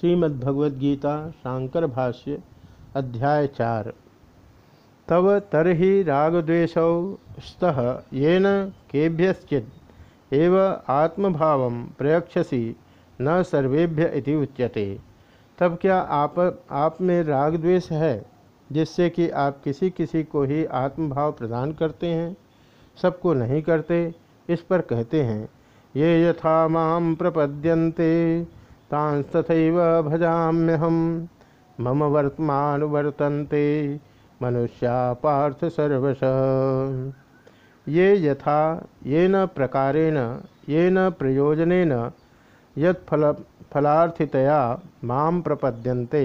श्रीमद्भगवद्गीता शांकर भाष्य अध्याय चार। तव तरहि रागद्वेषौ स्तः येन आत्मभाव प्रयक्षसी न सर्वेभ्य उच्यते। तब क्या आप आप में राग द्वेष है, जिससे कि आप किसी किसी को ही आत्मभाव प्रदान करते हैं? सबको नहीं करते, इस पर कहते हैं, ये यथा माम प्रपद्यन्ते। तांस्तथैव भजाम्यहम मम वर्तमान वर्तन्ते मनुष्या पार्थ सर्वश। ये यथा, ये न प्रकारेण, ये न प्रयोजनेन यत्फल फलार्थितया माम प्रपद्यन्ते,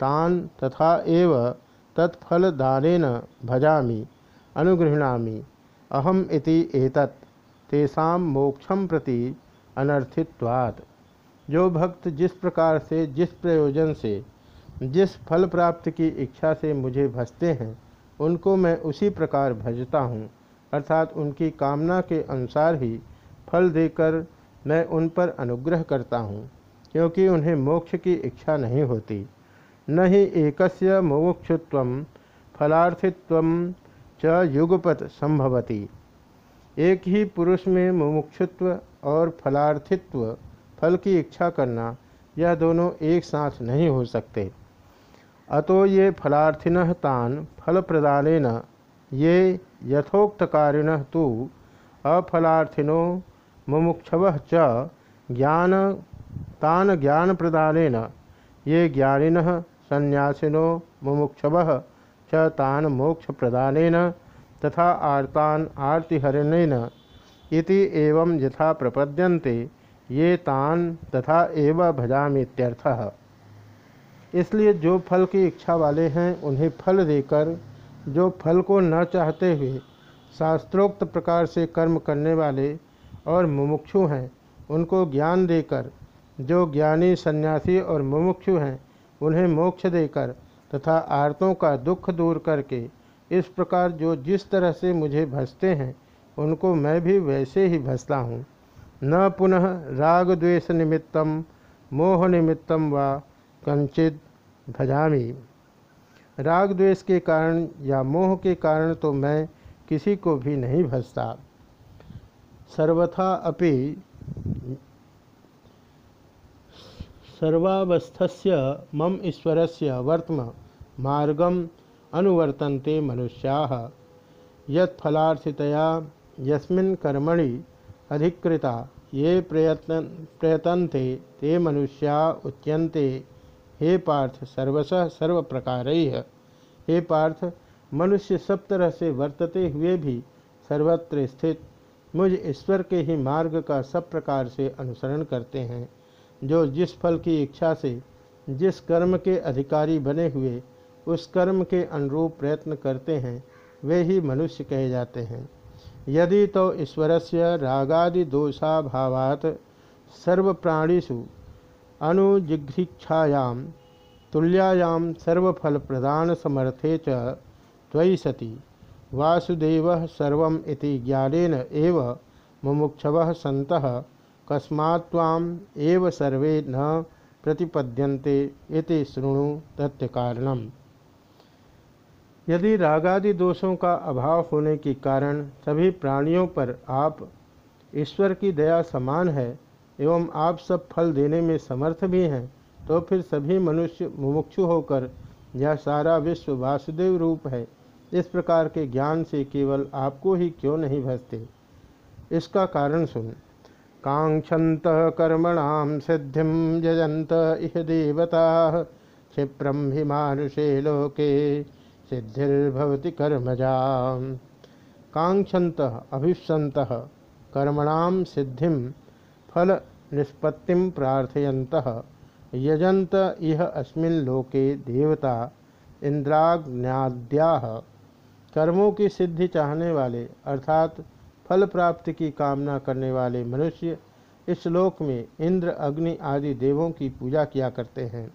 तान तथा एव तत्फलदानेन भजामि, अनुगृह्णामि। अहम इति एतत्, तेषां मोक्षम प्रति अनर्थित्वात्। जो भक्त जिस प्रकार से, जिस प्रयोजन से, जिस फल प्राप्ति की इच्छा से मुझे भजते हैं, उनको मैं उसी प्रकार भजता हूँ। अर्थात उनकी कामना के अनुसार ही फल देकर मैं उन पर अनुग्रह करता हूँ, क्योंकि उन्हें मोक्ष की इच्छा नहीं होती। न ही एकस्य मुमुक्षुत्व, फलार्थित्व च युगपत संभवती। एक ही पुरुष में मुमुक्षुत्व और फलार्थित्व फल की इच्छा करना, यह दोनों एक साथ नहीं हो सकते। अतो ये फलार्थिन तान फल प्रदान ये यथोक्तकारिण तो अफलार्थिनो मुमुक्षव च ज्ञान, तान ज्ञान प्रदान ये ज्ञानिन संन्यासिनो मुमुक्षव च तान मोक्ष प्रदान तथा आर्तान आर्तिहरणेन इति एवं यथा प्रपद्यन्ते। ये तान तथा एव भजामीत्यर्थ। इसलिए जो फल की इच्छा वाले हैं, उन्हें फल देकर, जो फल को न चाहते हुए शास्त्रोक्त प्रकार से कर्म करने वाले और मुमुक्षु हैं, उनको ज्ञान देकर, जो ज्ञानी सन्यासी और मुमुक्षु हैं, उन्हें मोक्ष देकर तथा आर्तों का दुख दूर करके, इस प्रकार जो जिस तरह से मुझे भसते हैं, उनको मैं भी वैसे ही भसता हूँ। न पुनः राग द्वेष निमित्त मोह निमित्त व कंचित भजामी। राग द्वेष के कारण या मोह के कारण तो मैं किसी को भी नहीं भजता। सर्वथा अपि सर्वावस्थस्य मम ईश्वरस्य वर्तम मार्गम अनुवर्तन्ते मनुष्याः। यत्फलार्थितया यस्मिन् कर्मणि अधिकृता। ये प्रयत्न, प्रयतनते, ते मनुष्या उच्यन्ते। हे पार्थ सर्वशः सर्व प्रकार हे पार्थ, मनुष्य सब तरह से वर्तते हुए भी सर्वत्र स्थित, मुझ ईश्वर के ही मार्ग का सब प्रकार से अनुसरण करते हैं। जो जिस फल की इच्छा से, जिस कर्म के अधिकारी बने हुए, उस कर्म के अनुरूप प्रयत्न करते हैं, वे ही मनुष्य कहे जाते हैं। यदि तो ईश्वर से रागादिदोषाभावात् सर्वप्राणीषु अनुजिघ्रिक्षायां तुल्यायां सर्वफलप्रदान समर्थे च त्वयि सति। वासुदेव सर्वम इति ज्ञानेन एव मुमुक्षव सन्तः कस्मात्वाम एव सर्वे न प्रतिपद्यन्ते इति शृणु तथ्यकारणम्। यदि रागादि दोषों का अभाव होने के कारण सभी प्राणियों पर आप ईश्वर की दया समान है एवं आप सब फल देने में समर्थ भी हैं तो फिर सभी मनुष्य मुमुक्षु होकर यह सारा विश्व वासुदेव रूप है। इस प्रकार के ज्ञान से केवल आपको ही क्यों नहीं भजते? इसका कारण सुन। कांक्षत कर्मणाम सिद्धिम जजंत इह देवता क्षिप्रम भी मानुषे लोके। सिद्धिर्भवति कर्मजा। कांक्षत अभिसंत कर्मणाम सिद्धि फल निष्पत्ति प्रार्थयत यजंत इह अस्मिन् लोके देवता इंद्राग्न्याद्या कर्मों की सिद्धि चाहने वाले, अर्थात फल प्राप्ति की कामना करने वाले मनुष्य, इस लोक में इंद्र, अग्नि आदि देवों की पूजा किया करते हैं।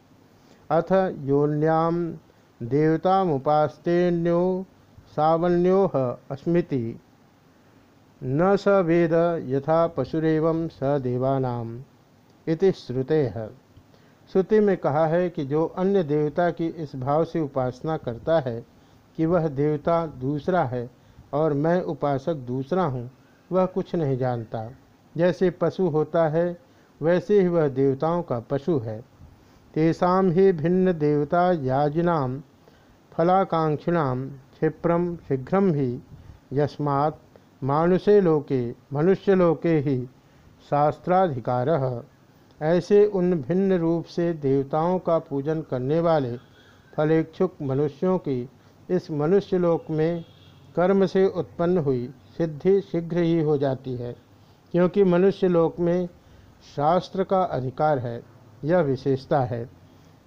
अथ योन्याम देवतामुपास्तेन्यो सावण्योह अस्मृति। न स वेद यथा पशुरव स देवानाम इति श्रुते। श्रुति में कहा है कि जो अन्य देवता की इस भाव से उपासना करता है कि वह देवता दूसरा है और मैं उपासक दूसरा हूँ, वह कुछ नहीं जानता। जैसे पशु होता है, वैसे ही वह देवताओं का पशु है। तेषा ही भिन्न देवता याजिनाम फलाकांक्षिणाम क्षिप्रम शीघ्र ही यस्मात् मानुषे लोके मनुष्यलोके ही शास्त्राधिकार। ऐसे उन भिन्न रूप से देवताओं का पूजन करने वाले फलेक्षुक मनुष्यों की इस मनुष्यलोक में कर्म से उत्पन्न हुई सिद्धि शीघ्र ही हो जाती है, क्योंकि मनुष्य लोक में शास्त्र का अधिकार है, यह विशेषता है।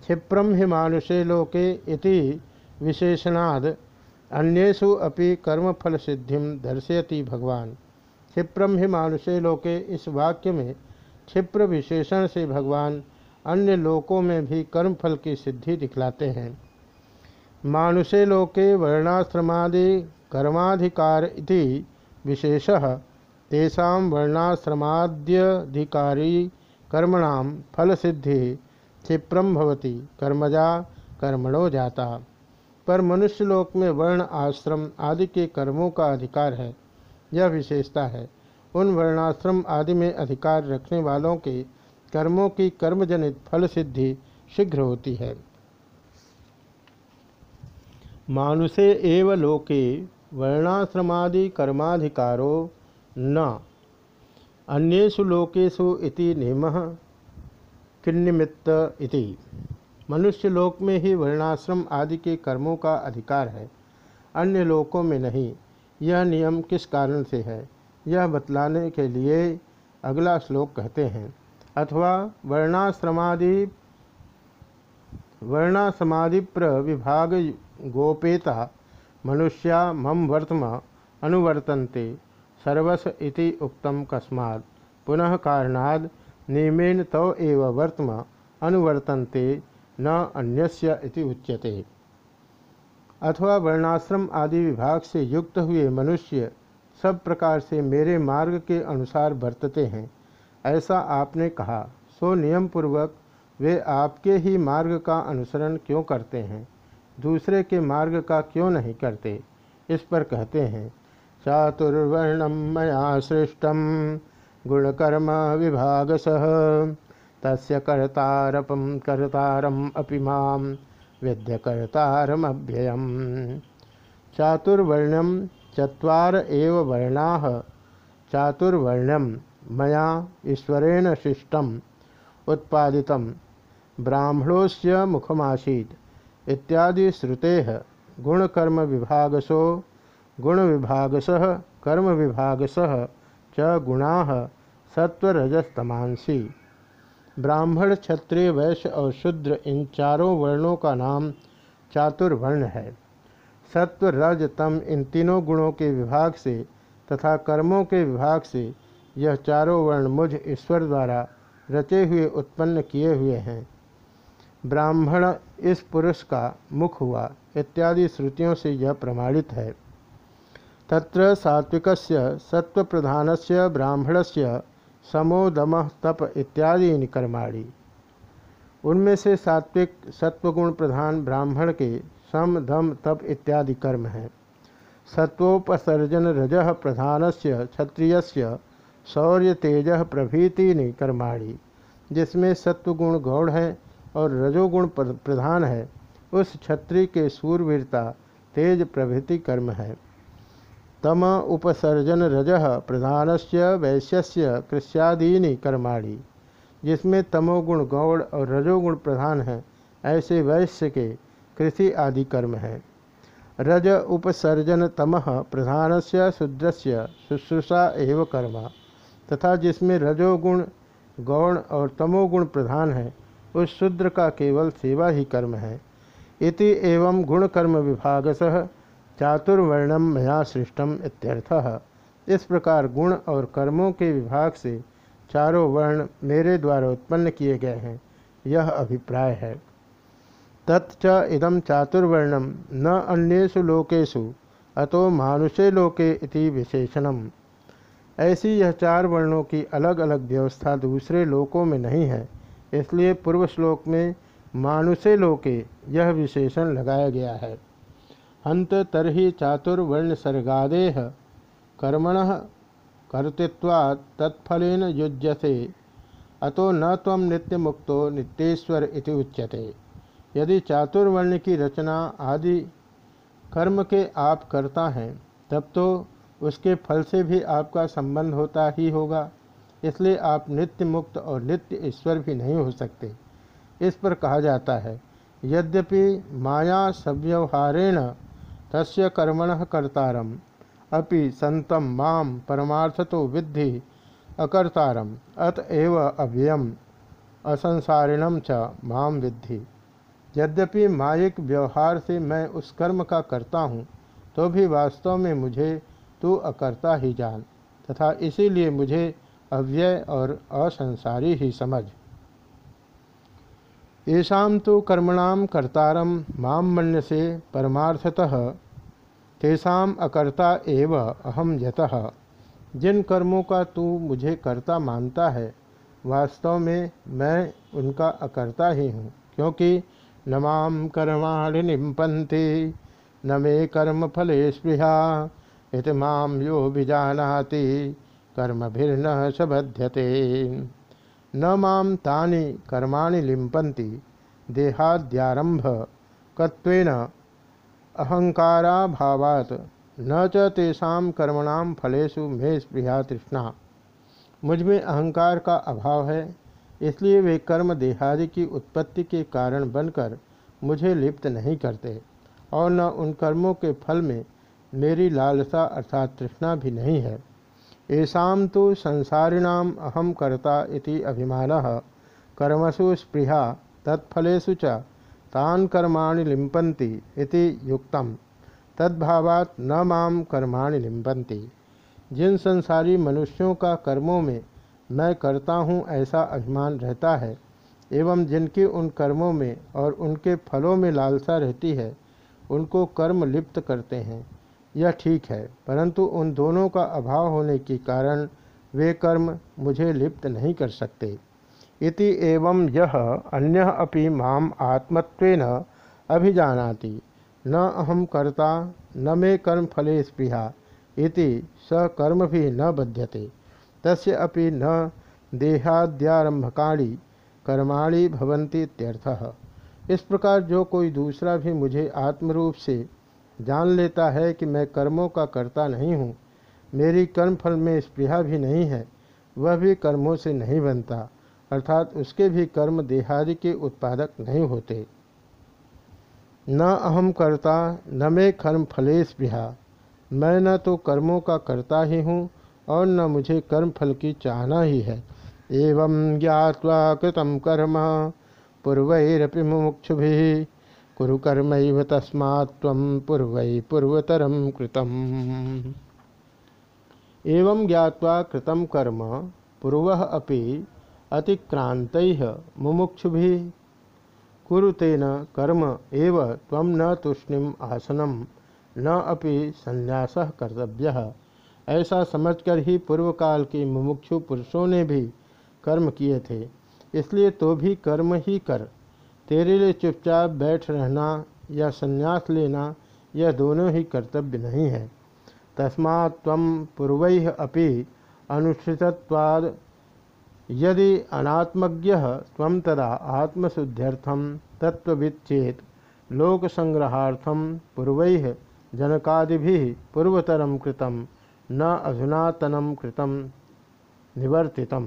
क्षिप्रम ही मानुषे लोके इति विशेषणाद अन्येषु अपि कर्मफल सिद्धि दर्शयति भगवान। क्षिप्रम ही मानुषे लोके इस वाक्य में क्षिप्र विशेषण से भगवान अन्य लोकों में भी कर्मफल की सिद्धि दिखलाते हैं। मानुषे लोके वर्णाश्रमादि कर्माधिकार इति विशेष, तेषा वर्णाश्रमाद्यधिकारी कर्मणाम फलसिद्धि क्षिप्रम भवती, कर्मजा कर्मणो जाता। पर मनुष्य लोक में वर्ण, आश्रम आदि के कर्मों का अधिकार है, यह विशेषता है। उन वर्णाश्रम आदि में अधिकार रखने वालों के कर्मों की कर्मजनित फल सिद्धि शीघ्र होती है। मानुषे एव लोके वर्णाश्रमादि कर्माधिकारो न। अन्येषु लोकेषु इति नियम किन्निमित्त इति। मनुष्य लोक में ही वर्णाश्रम आदि के कर्मों का अधिकार है। अन्य लोकों में नहीं। यह नियम किस कारण से है? यह बतलाने के लिए अगला श्लोक कहते हैं। अथवा वर्णाश्रमादि, वर्णाश्रमादिप्र विभाग गोपेता मनुष्या मम वर्तम अनुवर्तन्ते, सर्वस इति उक्तम कस्मात्। पुनः कारणाद नियमेन तव एव वर्तम अनुवर्तन्ते। न अन्यस्य इति उच्यते। अथवा वर्णाश्रम आदि विभाग से युक्त हुए मनुष्य सब प्रकार से मेरे मार्ग के अनुसार बरतते हैं। ऐसा आपने कहा, सो नियम पूर्वक वे आपके ही मार्ग का अनुसरण क्यों करते हैं? दूसरे के मार्ग का क्यों नहीं करते? इस पर कहते हैं चातुर्वर्णम मया सृष्टम गुणकर्म विभाग सह तस्य कर्तारपम कर्तारम अपि माम विद्यकर्तारमभ्ययम चातुर्वर्ण्यम चत्वार एव वर्णा। चातुर्वर्ण्यम मया ईश्वरेण शिष्टम। उत्पादित ब्राह्मणोस्य मुखमासीत्। इत्यादि श्रुते गुणकर्म विभागसो गुण विभागस कर्म विभागस गुणा सत्वरजस्तमांसी ब्राह्मण, क्षत्रिय, वैश्य और शूद्र, इन चारों वर्णों का नाम चातुर्वर्ण है। सत्व रज तम इन तीनों गुणों के विभाग से तथा कर्मों के विभाग से यह चारों वर्ण मुझ ईश्वर द्वारा रचे हुए उत्पन्न किए हुए हैं। ब्राह्मण इस पुरुष का मुख हुआ इत्यादि श्रुतियों से यह प्रमाणित है। तत्र सात्विक सत्व प्रधान से ब्राह्मण से समोदम तप इत्यादि इन कर्माणी। उनमें से सात्विक सत्वगुण प्रधान ब्राह्मण के सम, धम, तप इत्यादि कर्म हैं। सत्वोपसर्जन रज प्रधान से क्षत्रिय शौर्य तेज प्रभृति ने कर्माणी, जिसमें सत्वगुण गौड़ है और रजोगुण प्रधान है, उस क्षत्रिय के सूरवीरता तेज प्रभृति कर्म है। तम उपसर्जन रज प्रधान से वैश्य कृष्यादीनि कर्माणी, जिसमें तमोगुण गौड़ और रजोगुण प्रधान है, ऐसे वैश्य के कृषि आदि कर्म है। रज उपसर्जन तम प्रधान से शूद्र से शुश्रूषा एवं कर्म, तथा जिसमें रजोगुण गौण और तमोगुण प्रधान है, उस शूद्र का केवल सेवा ही कर्म है। इति एवं गुणकर्म विभागसह चातुर्वर्णम मया सृष्टम इत्यर्थः। इस प्रकार गुण और कर्मों के विभाग से चारों वर्ण मेरे द्वारा उत्पन्न किए गए हैं। यह अभिप्राय है। तत्च इदम चातुर्वर्णम न अन्येषु लोकेशु अतो मानुषे लोके इति विशेषणम। ऐसी यह चार वर्णों की अलग अलग व्यवस्था दूसरे लोकों में नहीं है। इसलिए पूर्व श्लोक में मानुषे लोके यह विशेषण लगाया गया है। हंत तरी चातुर्वर्ण सर्गादेह कर्मण कर्तृत्वा तत्फलेन युज्यते। अतो न तम नित्य मुक्तो नित्येश्वर इति उच्यते। यदि चातुर्वर्ण की रचना आदि कर्म के आप करता हैं, तब तो उसके फल से भी आपका संबंध होता ही होगा। इसलिए आप नित्य मुक्त और नित्य ईश्वर भी नहीं हो सकते। इस पर कहा जाता है, यद्यपि माया सव्यवहारेण तस्य कर्मण कर्तारम। अपि संतम माम परमार्थतो विद्धि अकर्तारम। अतएव अव्ययम। असंसारिणम च माम विद्धि। यद्यपि मायिक व्यवहार से मैं उस कर्म का करता हूँ तो भी वास्तव में मुझे तू अकर्ता ही जान, तथा इसीलिए मुझे अव्यय और असंसारी ही समझ। येषा तो कर्मणाम कर्तारम माम मन्य से परमार्थतः तेषा अकर्ता एव अहम यतः। जिन कर्मों का तू मुझे कर्ता मानता है, वास्तव में मैं उनका अकर्ता ही हूँ, क्योंकि न माम कर्माणि निम्पन्ति न मे कर्म फले स्पृहा, इत माम यो विजानाति कर्मभिर्न सबध्यते। न माम तानि कर्माणि लिम्पन्ति देहाद्यारंभ कत्वेन अहंकाराभावात्। न च तेषां कर्मणाम फलेषु मे स्पृहा तृष्णा। मुझमें अहंकार का अभाव है, इसलिए वे कर्म देहादि की उत्पत्ति के कारण बनकर मुझे लिप्त नहीं करते, और न उन कर्मों के फल में मेरी लालसा अर्थात तृष्णा भी नहीं है। ऐसा तो संसारिणाम अहम कर्ता अभिमान। कर्मसु स्पृहा, तत्फलेषु च तान कर्माणि लिम्पन्ति इति युक्तम। तद्भावात् न माम कर्माणि लिम्पन्ति। जिन संसारी मनुष्यों का कर्मों में मैं करता हूँ ऐसा अभिमान रहता है, एवं जिनकी उन कर्मों में और उनके फलों में लालसा रहती है, उनको कर्म लिप्त करते हैं। यह ठीक है, परंतु उन दोनों का अभाव होने के कारण वे कर्म मुझे लिप्त नहीं कर सकते। इति एवं यह अन्य अपि माम आत्मत्वेन अभिजानाति। न अहम कर्ता, न मे कर्म फले स्पृहा, इति स कर्म भी न बध्यते। तस्य अपि न देहाद्यारंभकाणी कर्माणी भवंती इत्यर्थः। इस प्रकार जो कोई दूसरा भी मुझे आत्मरूप से जान लेता है कि मैं कर्मों का करता नहीं हूँ, मेरी कर्म फल में स्पृहा भी नहीं है, वह भी कर्मों से नहीं बनता। अर्थात उसके भी कर्म देहादि के उत्पादक नहीं होते। न अहम करता, न मैं कर्म फलेश स्पृहा मैं न तो कर्मों का करता ही हूँ और न मुझे कर्म फल की चाहना ही है। एवं ज्ञावा कृतम कर्म, पूर्वरपि मुमुक्षु कुरु कर्म तस्मात् पूर्व पूर्वतरम कृतम। एवं ज्ञावा कृतम कर्म, पूर्व अपि अतिक्रांत मुमुक्षु कुरुतेन कर्म एव तम न तूष्णिम आसनम। न अपि संन्यास कर्तव्य। ऐसा समझकर ही पूर्व काल के मुमुक्षु पुरुषों ने भी कर्म किए थे। इसलिए तो भी कर्म ही कर। तेरे लिए चुपचाप बैठ रहना या संन्यास लेना, यह दोनों ही कर्तव्य नहीं है। तस्मा पूर्व अपि अनुष्ठितवाद यदि अनात्मज्ञ तम तदा आत्मशुद्ध्यर्थम तत्विद चेत लोक संग्रहार्थम पूर्व जनकादि पूर्वतरम कृतम न अधुनातनम कृतम निवर्तितम।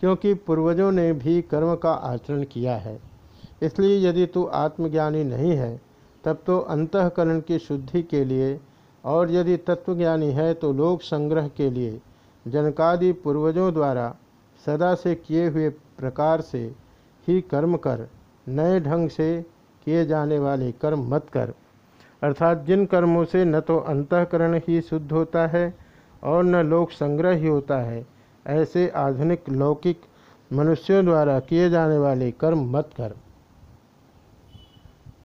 क्योंकि पूर्वजों ने भी कर्म का आचरण किया है। इसलिए यदि तू आत्मज्ञानी नहीं है, तब तो अंतकरण की शुद्धि के लिए और यदि तत्वज्ञानी है तो लोक संग्रह के लिए, जनकादि पूर्वजों द्वारा सदा से किए हुए प्रकार से ही कर्म कर, नए ढंग से किए जाने वाले कर्म मत कर। अर्थात जिन कर्मों से न तो अंतकरण ही शुद्ध होता है और न लोक संग्रह ही होता है, ऐसे आधुनिक लौकिक मनुष्यों द्वारा किए जाने वाले कर्म मत कर।